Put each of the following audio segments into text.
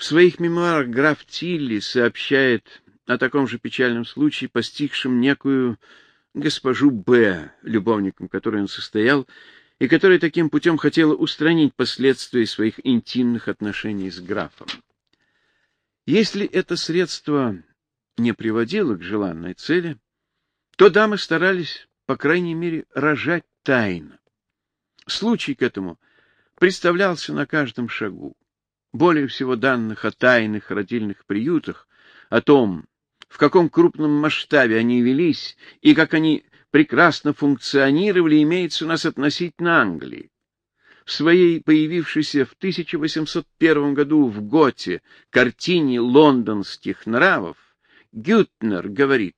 В своих мемуарах граф Тилли сообщает о таком же печальном случае, постигшем некую госпожу Б, любовником которой он состоял, и которая таким путем хотела устранить последствия своих интимных отношений с графом. Если это средство не приводило к желанной цели, то дамы старались, по крайней мере, рожать тайно. Случай к этому представлялся на каждом шагу. Более всего данных о тайных родильных приютах, о том, в каком крупном масштабе они велись и как они прекрасно функционировали, имеется у нас относительно Англии. В своей появившейся в 1801 году в Готе картине лондонских нравов Гютнер говорит,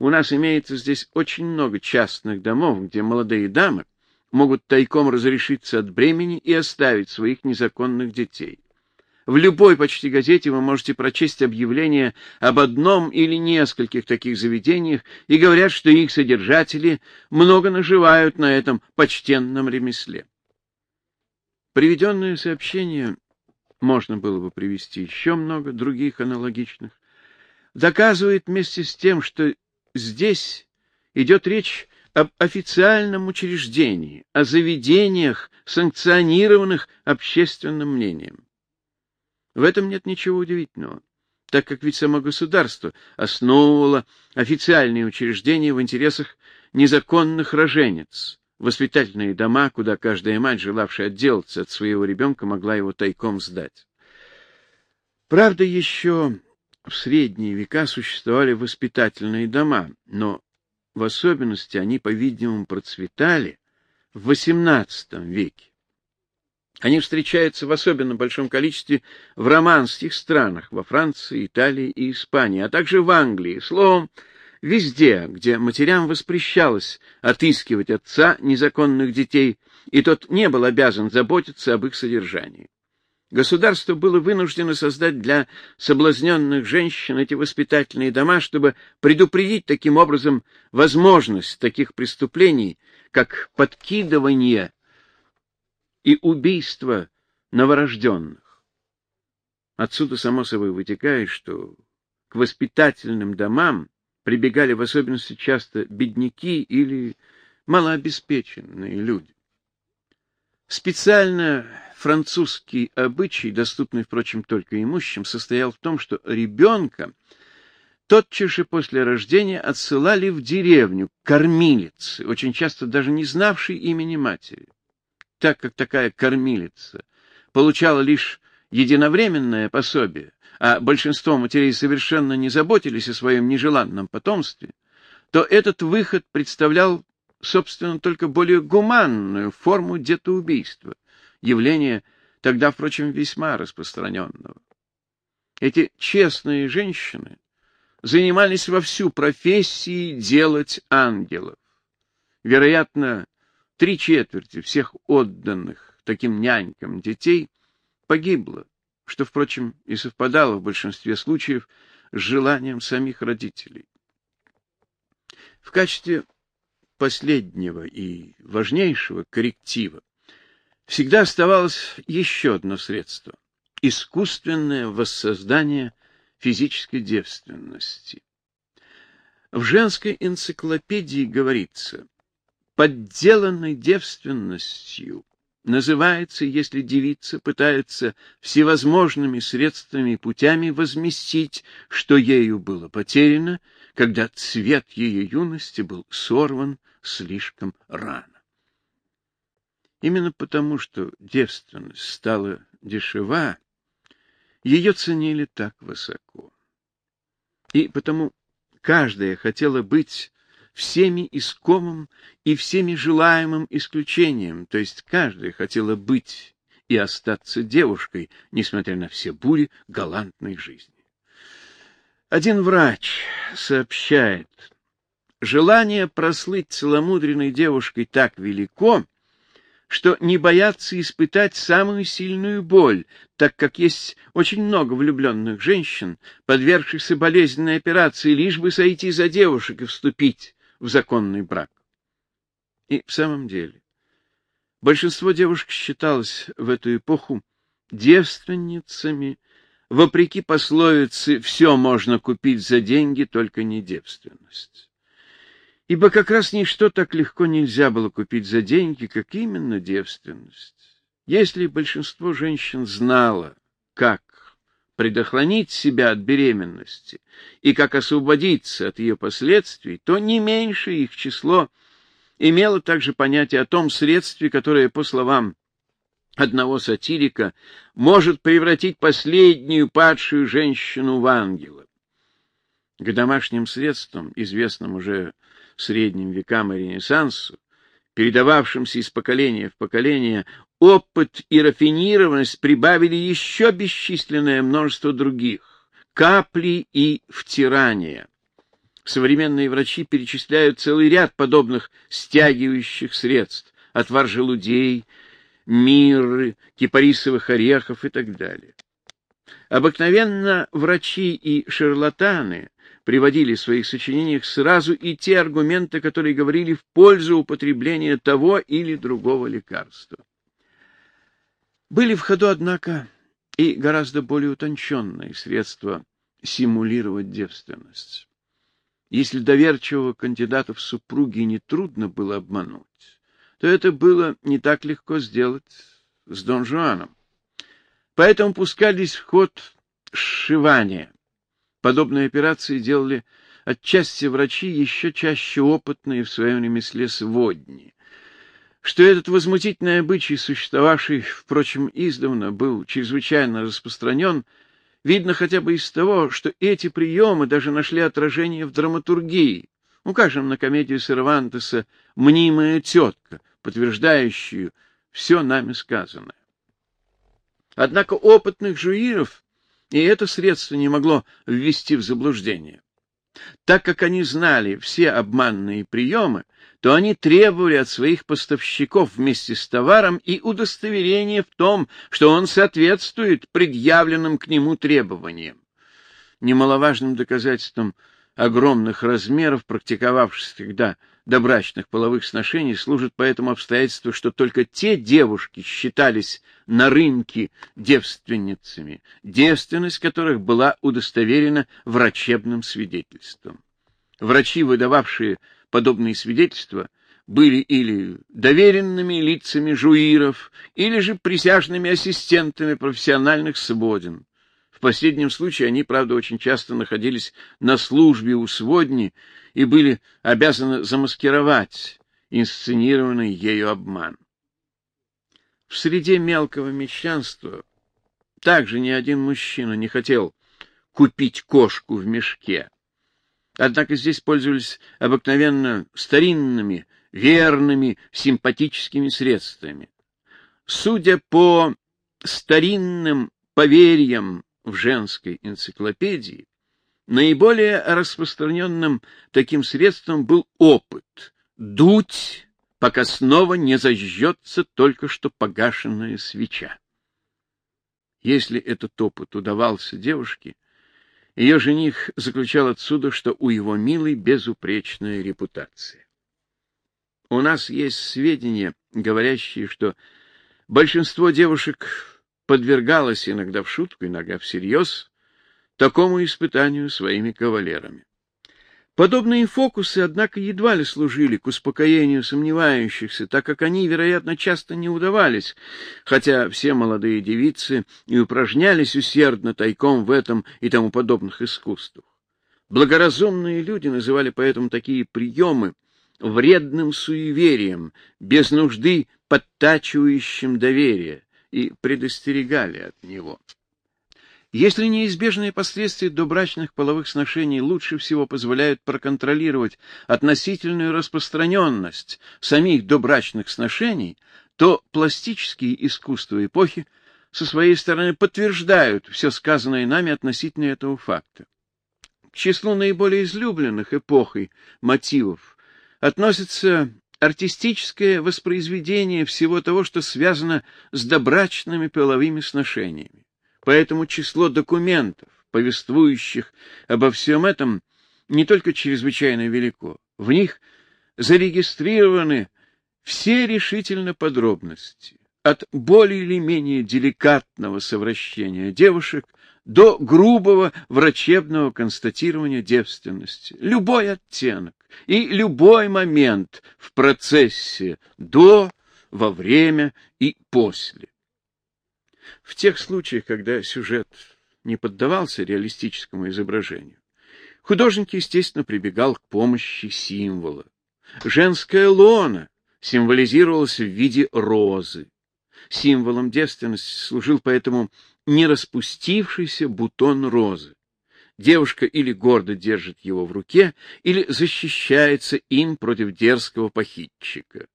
«У нас имеется здесь очень много частных домов, где молодые дамы могут тайком разрешиться от бремени и оставить своих незаконных детей. В любой почти газете вы можете прочесть объявление об одном или нескольких таких заведениях и говорят, что их содержатели много наживают на этом почтенном ремесле. Приведенное сообщение можно было бы привести еще много других аналогичных, доказывает вместе с тем, что здесь идет речь об официальном учреждении, о заведениях, санкционированных общественным мнением. В этом нет ничего удивительного, так как ведь само государство основывало официальные учреждения в интересах незаконных роженец, воспитательные дома, куда каждая мать, желавшая отделаться от своего ребенка, могла его тайком сдать. Правда, еще в средние века существовали воспитательные дома, но в особенности они, по-видимому, процветали в XVIII веке. Они встречаются в особенно большом количестве в романских странах, во Франции, Италии и Испании, а также в Англии. Словом, везде, где матерям воспрещалось отыскивать отца незаконных детей, и тот не был обязан заботиться об их содержании. Государство было вынуждено создать для соблазненных женщин эти воспитательные дома, чтобы предупредить таким образом возможность таких преступлений, как подкидывание и убийство новорожденных. Отсюда, само собой, вытекает, что к воспитательным домам прибегали в особенности часто бедняки или малообеспеченные люди. Специально французский обычай, доступный, впрочем, только имущим, состоял в том, что ребенка тотчас же после рождения отсылали в деревню кормилицы, очень часто даже не знавшей имени матери. Так как такая кормилица получала лишь единовременное пособие, а большинство матерей совершенно не заботились о своем нежеланном потомстве, то этот выход представлял, собственно, только более гуманную форму детоубийства, явление тогда, впрочем, весьма распространенного. Эти честные женщины занимались во всю профессией делать ангелов. Вероятно, Три четверти всех отданных таким нянькам детей погибло, что, впрочем, и совпадало в большинстве случаев с желанием самих родителей. В качестве последнего и важнейшего корректива всегда оставалось еще одно средство — искусственное воссоздание физической девственности. В женской энциклопедии говорится, подделанной девственностью называется, если девица пытается всевозможными средствами и путями возместить, что ею было потеряно, когда цвет ее юности был сорван слишком рано. Именно потому, что девственность стала дешева, ее ценили так высоко. И потому каждая хотела быть всеми искомым и всеми желаемым исключением, то есть каждая хотела быть и остаться девушкой, несмотря на все бури галантной жизни. Один врач сообщает, желание прослыть целомудренной девушкой так велико, что не боятся испытать самую сильную боль, так как есть очень много влюбленных женщин, подвергшихся болезненной операции, лишь бы сойти за девушек и вступить в законный брак. И в самом деле, большинство девушек считалось в эту эпоху девственницами, вопреки пословице «все можно купить за деньги, только не девственность». Ибо как раз ничто так легко нельзя было купить за деньги, как именно девственность. Если большинство женщин знало, как предохранить себя от беременности и как освободиться от ее последствий, то не меньше их число имело также понятие о том средстве, которое, по словам одного сатирика, может превратить последнюю падшую женщину в ангела. К домашним средствам, известным уже средним векам и Ренессансу, передававшимся из поколения в поколение, опыт и рафинированность прибавили еще бесчисленное множество других — капли и втирания. Современные врачи перечисляют целый ряд подобных стягивающих средств — отвар желудей, мирры, кипарисовых орехов и так далее. Обыкновенно врачи и шарлатаны приводили в своих сочинениях сразу и те аргументы, которые говорили в пользу употребления того или другого лекарства. Были в ходу, однако, и гораздо более утонченные средства симулировать девственность. Если доверчивого кандидата в супруги нетрудно было обмануть, то это было не так легко сделать с Дон Жуаном. Поэтому пускались в ход сшивания, Подобные операции делали отчасти врачи, еще чаще опытные в своем ремесле сводни. Что этот возмутительный обычай, существовавший, впрочем, издавна, был чрезвычайно распространен, видно хотя бы из того, что эти приемы даже нашли отражение в драматургии. Укажем на комедию Сервантеса «Мнимая тетка», подтверждающую все нами сказанное. Однако опытных жуиров и это средство не могло ввести в заблуждение. Так как они знали все обманные приемы, то они требовали от своих поставщиков вместе с товаром и удостоверение в том, что он соответствует предъявленным к нему требованиям. Немаловажным доказательством огромных размеров, практиковавшихся тогда добрачных половых сношений служит поэтому обстоятельству, что только те девушки считались на рынке девственницами, девственность которых была удостоверена врачебным свидетельством. Врачи, выдававшие подобные свидетельства, были или доверенными лицами жуиров, или же присяжными ассистентами профессиональных своден. В последнем случае они, правда, очень часто находились на службе у сводни и были обязаны замаскировать инсценированный ею обман. В среде мелкого мещанства также ни один мужчина не хотел купить кошку в мешке. Однако здесь пользовались обыкновенно старинными, верными, симпатическими средствами. Судя по старинным поверьям в женской энциклопедии, наиболее распространенным таким средством был опыт — дуть, пока снова не зажжется только что погашенная свеча. Если этот опыт удавался девушке, ее жених заключал отсюда, что у его милой безупречная репутация. У нас есть сведения, говорящие, что большинство девушек подвергалась иногда в шутку, иногда всерьез такому испытанию своими кавалерами. Подобные фокусы, однако, едва ли служили к успокоению сомневающихся, так как они, вероятно, часто не удавались, хотя все молодые девицы и упражнялись усердно тайком в этом и тому подобных искусствах. Благоразумные люди называли поэтому такие приемы вредным суеверием, без нужды подтачивающим доверие, и предостерегали от него. Если неизбежные последствия добрачных половых сношений лучше всего позволяют проконтролировать относительную распространенность самих добрачных сношений, то пластические искусства эпохи со своей стороны подтверждают все сказанное нами относительно этого факта. К числу наиболее излюбленных эпохой мотивов относятся артистическое воспроизведение всего того, что связано с добрачными половыми сношениями. Поэтому число документов, повествующих обо всем этом, не только чрезвычайно велико. В них зарегистрированы все решительно подробности, от более или менее деликатного совращения девушек до грубого врачебного констатирования девственности. Любой оттенок и любой момент в процессе до, во время и после. В тех случаях, когда сюжет не поддавался реалистическому изображению, художник, естественно, прибегал к помощи символа. Женская лона символизировалась в виде розы. Символом девственности служил поэтому не распустившийся бутон розы. Девушка или гордо держит его в руке, или защищается им против дерзкого похитчика.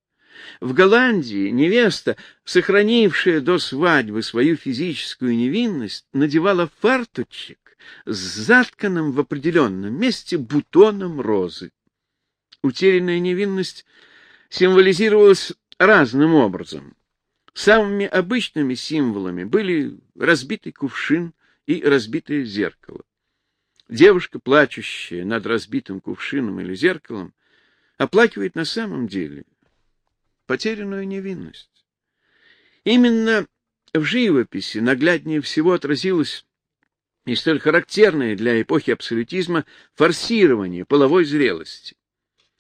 В Голландии невеста, сохранившая до свадьбы свою физическую невинность, надевала фарточек с затканным в определенном месте бутоном розы. Утерянная невинность символизировалась разным образом. Самыми обычными символами были разбитый кувшин и разбитое зеркало. Девушка, плачущая над разбитым кувшином или зеркалом, оплакивает на самом деле потерянную невинность. Именно в живописи нагляднее всего отразилось и столь характерное для эпохи абсолютизма форсирование половой зрелости.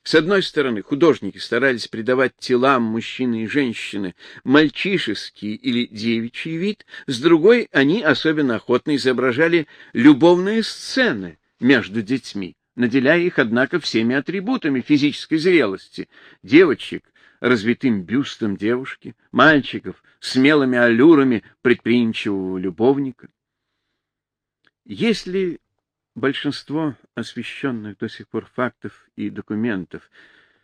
С одной стороны, художники старались придавать телам мужчины и женщины мальчишеский или девичий вид, с другой они особенно охотно изображали любовные сцены между детьми, наделяя их, однако, всеми атрибутами физической зрелости. Девочек развитым бюстом девушки, мальчиков смелыми аллюрами предприимчивого любовника. Если большинство освещенных до сих пор фактов и документов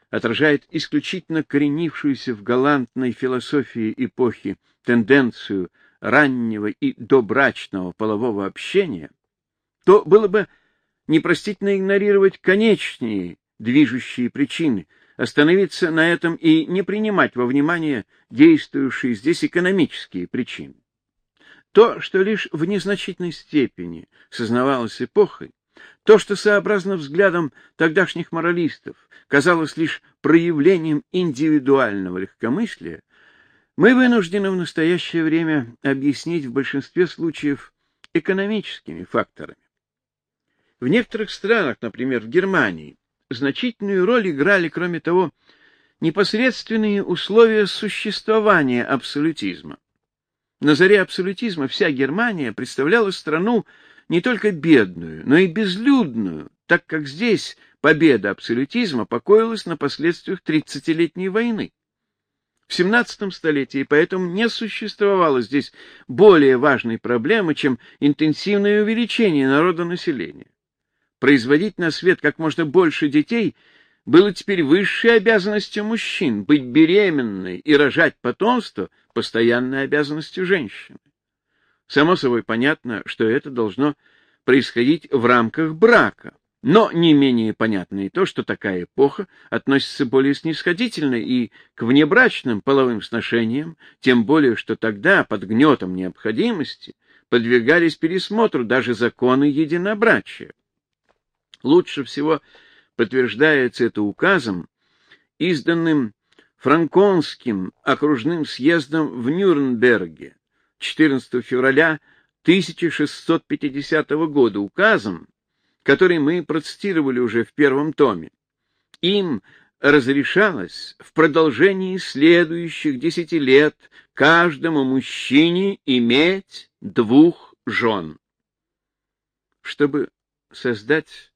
отражает исключительно коренившуюся в галантной философии эпохи тенденцию раннего и добрачного полового общения, то было бы непростительно игнорировать конечные движущие причины — остановиться на этом и не принимать во внимание действующие здесь экономические причины. То, что лишь в незначительной степени сознавалось эпохой, то, что сообразно взглядам тогдашних моралистов казалось лишь проявлением индивидуального легкомыслия, мы вынуждены в настоящее время объяснить в большинстве случаев экономическими факторами. В некоторых странах, например, в Германии, значительную роль играли, кроме того, непосредственные условия существования абсолютизма. На заре абсолютизма вся Германия представляла страну не только бедную, но и безлюдную, так как здесь победа абсолютизма покоилась на последствиях тридцатилетней войны. В XVII столетии поэтому не существовало здесь более важной проблемы, чем интенсивное увеличение народонаселения производить на свет как можно больше детей было теперь высшей обязанностью мужчин, быть беременной и рожать потомство — постоянной обязанностью женщины. Само собой понятно, что это должно происходить в рамках брака, но не менее понятно и то, что такая эпоха относится более снисходительно и к внебрачным половым сношениям, тем более, что тогда под гнетом необходимости подвергались пересмотру даже законы единобрачия. Лучше всего подтверждается это указом, изданным Франконским окружным съездом в Нюрнберге 14 февраля 1650 года, указом, который мы процитировали уже в первом томе. Им разрешалось в продолжении следующих десяти лет каждому мужчине иметь двух жен. Чтобы создать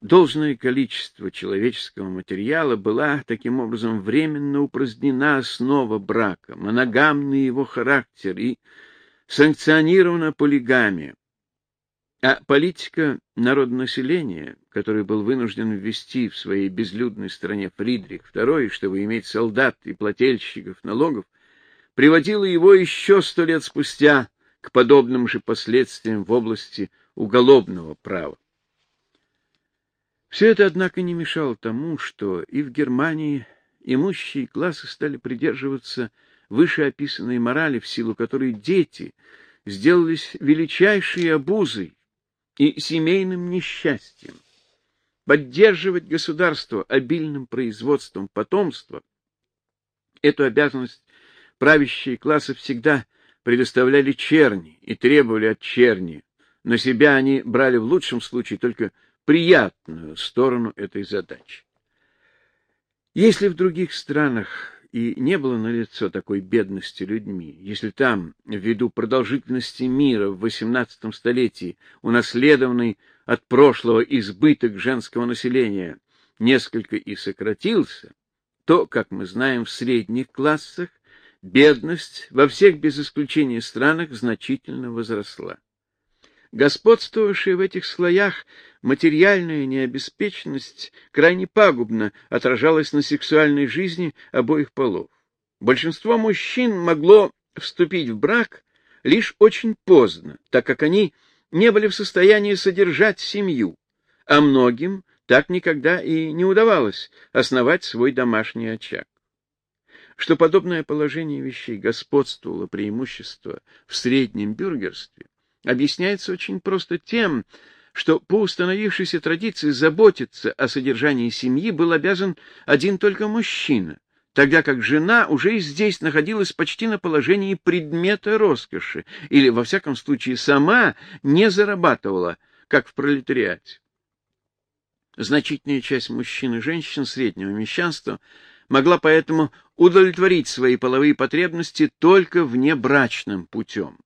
Должное количество человеческого материала была таким образом временно упразднена основа брака, моногамный его характер и санкционирована полигамия. А политика народонаселения, который был вынужден ввести в своей безлюдной стране Фридрих II, чтобы иметь солдат и плательщиков налогов, приводила его еще сто лет спустя к подобным же последствиям в области уголовного права. Все это, однако, не мешало тому, что и в Германии имущие классы стали придерживаться вышеописанной морали, в силу которой дети сделались величайшей обузой и семейным несчастьем. Поддерживать государство обильным производством потомства — эту обязанность Правящие классы всегда предоставляли черни и требовали от черни. На себя они брали в лучшем случае только приятную сторону этой задачи. Если в других странах и не было налицо такой бедности людьми, если там, ввиду продолжительности мира в XVIII столетии, унаследованный от прошлого избыток женского населения несколько и сократился, то, как мы знаем, в средних классах бедность во всех без исключения странах значительно возросла. Господствовавшая в этих слоях материальная необеспеченность крайне пагубно отражалась на сексуальной жизни обоих полов. Большинство мужчин могло вступить в брак лишь очень поздно, так как они не были в состоянии содержать семью, а многим так никогда и не удавалось основать свой домашний очаг. Что подобное положение вещей господствовало преимущество в среднем бюргерстве, объясняется очень просто тем, что по установившейся традиции заботиться о содержании семьи был обязан один только мужчина, тогда как жена уже и здесь находилась почти на положении предмета роскоши, или, во всяком случае, сама не зарабатывала, как в пролетариате. Значительная часть мужчин и женщин среднего мещанства могла поэтому удовлетворить свои половые потребности только внебрачным путем.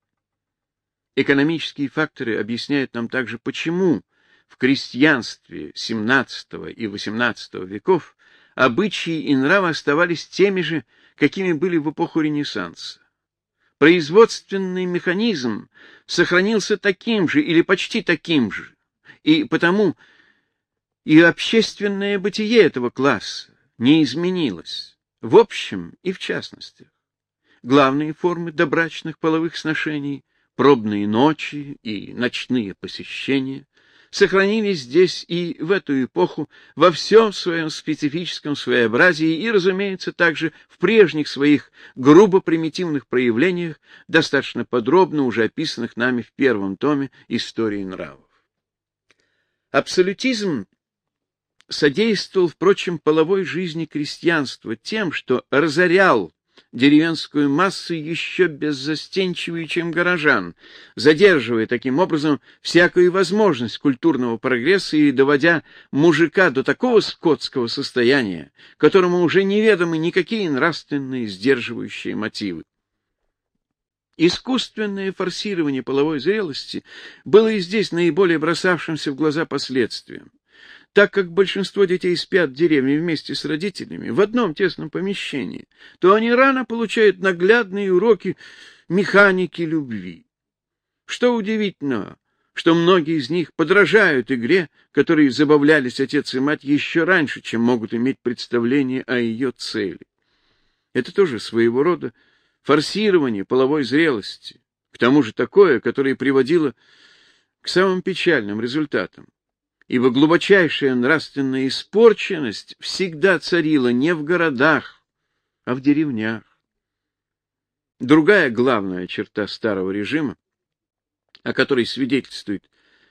Экономические факторы объясняют нам также, почему в крестьянстве XVII и XVIII веков обычаи и нравы оставались теми же, какими были в эпоху Ренессанса. Производственный механизм сохранился таким же или почти таким же, и потому и общественное бытие этого класса не изменилось, в общем и в частности. Главные формы добрачных половых сношений пробные ночи и ночные посещения сохранились здесь и в эту эпоху во всем своем специфическом своеобразии и, разумеется, также в прежних своих грубо примитивных проявлениях, достаточно подробно уже описанных нами в первом томе истории нравов. Абсолютизм содействовал, впрочем, половой жизни крестьянства тем, что разорял деревенскую массу еще беззастенчивее, чем горожан, задерживая таким образом всякую возможность культурного прогресса и доводя мужика до такого скотского состояния, которому уже неведомы никакие нравственные сдерживающие мотивы. Искусственное форсирование половой зрелости было и здесь наиболее бросавшимся в глаза последствием. Так как большинство детей спят в деревне вместе с родителями в одном тесном помещении, то они рано получают наглядные уроки механики любви. Что удивительно, что многие из них подражают игре, которой забавлялись отец и мать еще раньше, чем могут иметь представление о ее цели. Это тоже своего рода форсирование половой зрелости, к тому же такое, которое приводило к самым печальным результатам ибо глубочайшая нравственная испорченность всегда царила не в городах, а в деревнях. Другая главная черта старого режима, о которой свидетельствует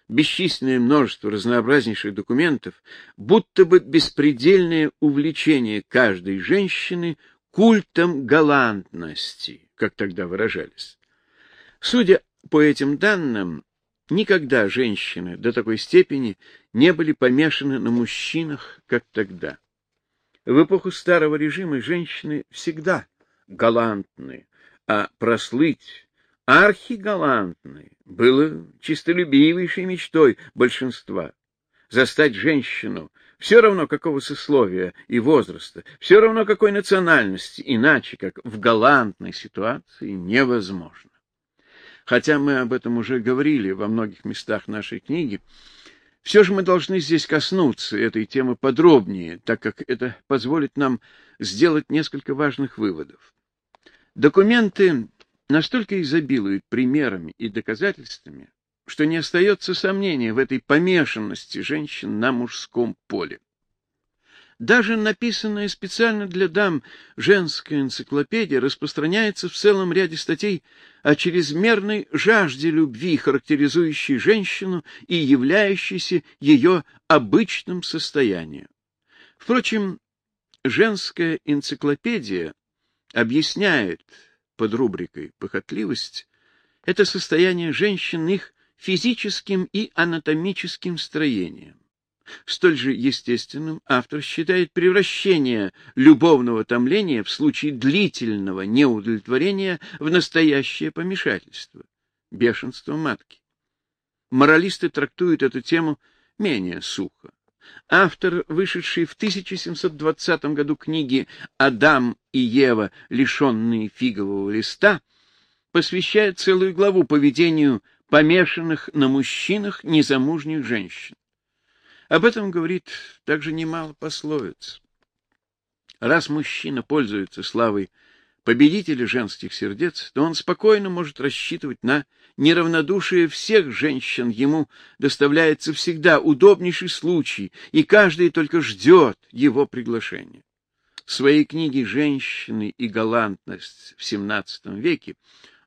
бесчисленное множество разнообразнейших документов, будто бы беспредельное увлечение каждой женщины культом галантности, как тогда выражались. Судя по этим данным, Никогда женщины до такой степени не были помешаны на мужчинах, как тогда. В эпоху старого режима женщины всегда галантны, а прослыть архигалантной было чистолюбивейшей мечтой большинства. Застать женщину, все равно какого сословия и возраста, все равно какой национальности, иначе как в галантной ситуации невозможно. Хотя мы об этом уже говорили во многих местах нашей книги, все же мы должны здесь коснуться этой темы подробнее, так как это позволит нам сделать несколько важных выводов. Документы настолько изобилуют примерами и доказательствами, что не остается сомнения в этой помешанности женщин на мужском поле. Даже написанная специально для дам женская энциклопедия распространяется в целом ряде статей о чрезмерной жажде любви, характеризующей женщину и являющейся ее обычным состоянием. Впрочем, женская энциклопедия объясняет под рубрикой «похотливость» — это состояние женщин их физическим и анатомическим строением. Столь же естественным автор считает превращение любовного томления в случае длительного неудовлетворения в настоящее помешательство, бешенство матки. Моралисты трактуют эту тему менее сухо. Автор, вышедший в 1720 году книги «Адам и Ева, лишенные фигового листа», посвящает целую главу поведению помешанных на мужчинах незамужних женщин. Об этом говорит также немало пословиц. Раз мужчина пользуется славой победителя женских сердец, то он спокойно может рассчитывать на неравнодушие всех женщин. Ему доставляется всегда удобнейший случай, и каждый только ждет его приглашения. В своей книге «Женщины и галантность в XVII веке»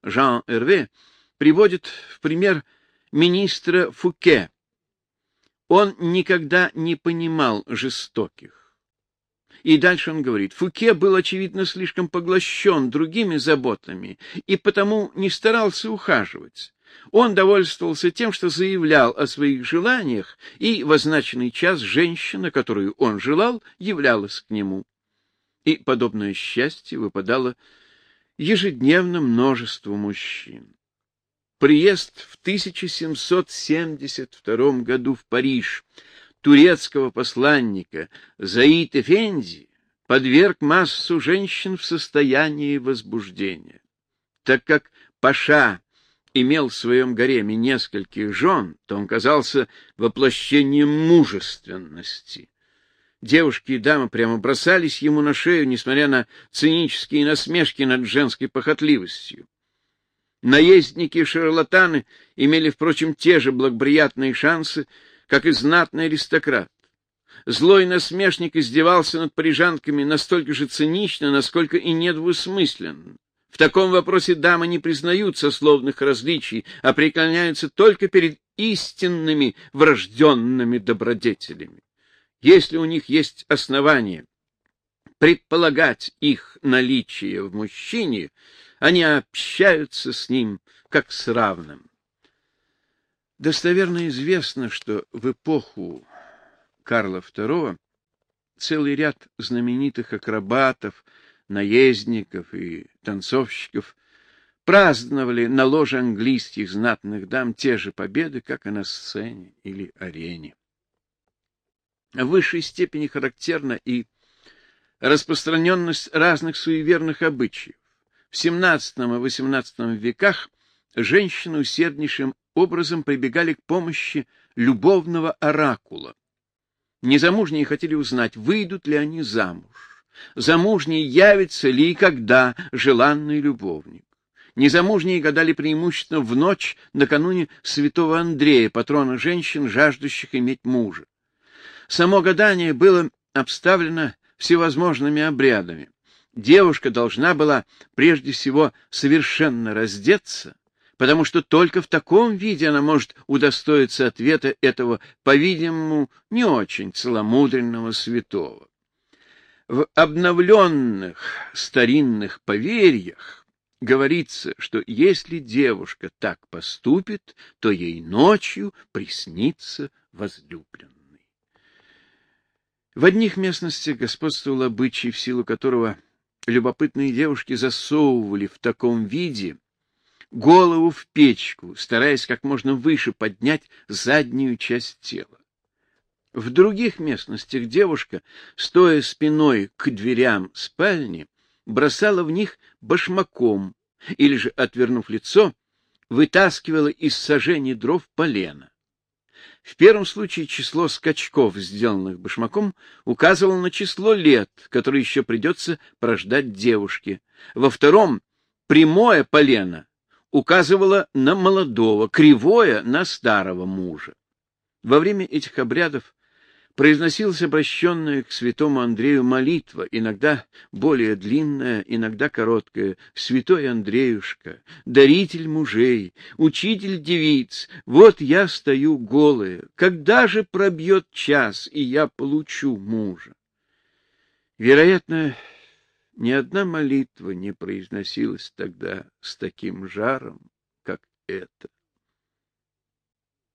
Жан Эрве приводит в пример министра Фуке, он никогда не понимал жестоких. И дальше он говорит, Фуке был, очевидно, слишком поглощен другими заботами и потому не старался ухаживать. Он довольствовался тем, что заявлял о своих желаниях, и в означенный час женщина, которую он желал, являлась к нему. И подобное счастье выпадало ежедневно множеству мужчин приезд в 1772 году в Париж турецкого посланника Заид Эфенди подверг массу женщин в состоянии возбуждения. Так как Паша имел в своем гареме нескольких жен, то он казался воплощением мужественности. Девушки и дамы прямо бросались ему на шею, несмотря на цинические насмешки над женской похотливостью. Наездники-шарлатаны имели, впрочем, те же благоприятные шансы, как и знатный аристократ. Злой насмешник издевался над парижанками настолько же цинично, насколько и недвусмысленно. В таком вопросе дамы не признают сословных различий, а преклоняются только перед истинными врожденными добродетелями. Если у них есть основания предполагать их наличие в мужчине, они общаются с ним как с равным. Достоверно известно, что в эпоху Карла II целый ряд знаменитых акробатов, наездников и танцовщиков праздновали на ложе английских знатных дам те же победы, как и на сцене или арене. В высшей степени характерна и распространенность разных суеверных обычаев. В XVII и XVIII веках женщины усерднейшим образом прибегали к помощи любовного оракула. Незамужние хотели узнать, выйдут ли они замуж, замужние явится ли и когда желанный любовник. Незамужние гадали преимущественно в ночь накануне святого Андрея, патрона женщин, жаждущих иметь мужа. Само гадание было обставлено всевозможными обрядами девушка должна была прежде всего совершенно раздеться, потому что только в таком виде она может удостоиться ответа этого, по-видимому, не очень целомудренного святого. В обновленных старинных поверьях говорится, что если девушка так поступит, то ей ночью приснится возлюбленный. В одних местностях господствовал обычай, в силу которого любопытные девушки засовывали в таком виде голову в печку, стараясь как можно выше поднять заднюю часть тела. В других местностях девушка, стоя спиной к дверям спальни, бросала в них башмаком или же, отвернув лицо, вытаскивала из сажений дров полено. В первом случае число скачков, сделанных башмаком, указывало на число лет, которые еще придется прождать девушке. Во втором прямое полено указывало на молодого, кривое — на старого мужа. Во время этих обрядов произносилась обращенная к святому Андрею молитва, иногда более длинная, иногда короткая. «Святой Андреюшка, даритель мужей, учитель девиц, вот я стою голая. Когда же пробьет час, и я получу мужа?» Вероятно, Ни одна молитва не произносилась тогда с таким жаром, как эта.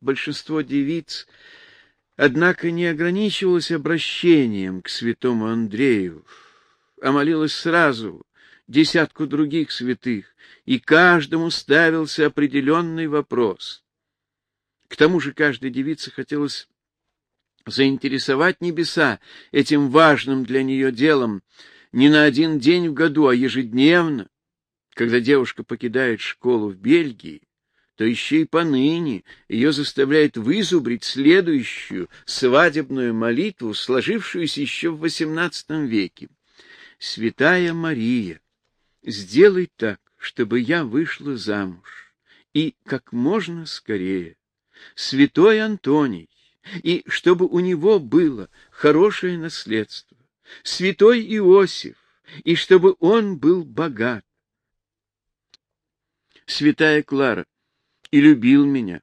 Большинство девиц, однако, не ограничивалось обращением к святому Андрею, а молилось сразу десятку других святых, и каждому ставился определенный вопрос. К тому же каждой девице хотелось заинтересовать небеса этим важным для нее делом не на один день в году, а ежедневно. Когда девушка покидает школу в Бельгии, то еще и поныне ее заставляет вызубрить следующую свадебную молитву, сложившуюся еще в XVIII веке. «Святая Мария, сделай так, чтобы я вышла замуж, и как можно скорее. Святой Антоний, и чтобы у него было хорошее наследство. Святой Иосиф, и чтобы он был богат. Святая Клара, и любил меня.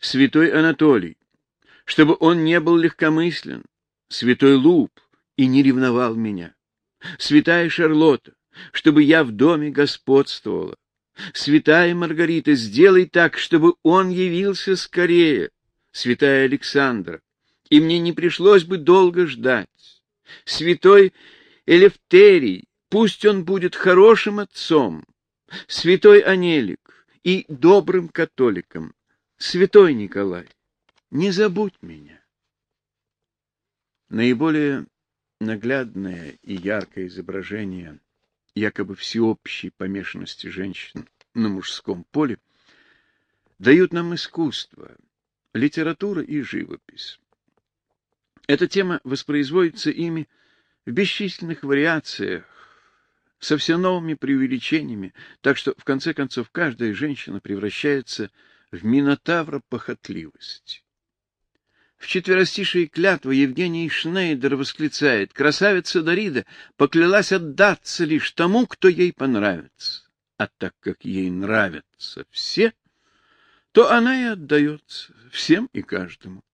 Святой Анатолий, чтобы он не был легкомыслен. Святой Луп, и не ревновал меня. Святая Шарлотта, чтобы я в доме господствовала. Святая Маргарита, сделай так, чтобы он явился скорее святая Александра, и мне не пришлось бы долго ждать. Святой Элефтерий, пусть он будет хорошим отцом, святой Анелик и добрым католиком, святой Николай, не забудь меня. Наиболее наглядное и яркое изображение якобы всеобщей помешанности женщин на мужском поле дают нам искусство — литература и живопись. Эта тема воспроизводится ими в бесчисленных вариациях, со все новыми преувеличениями, так что, в конце концов, каждая женщина превращается в минотавра похотливости. В четверостишей клятвы Евгений Шнейдер восклицает «Красавица Дарида поклялась отдаться лишь тому, кто ей понравится, а так как ей нравятся все — то она и отдается всем и каждому.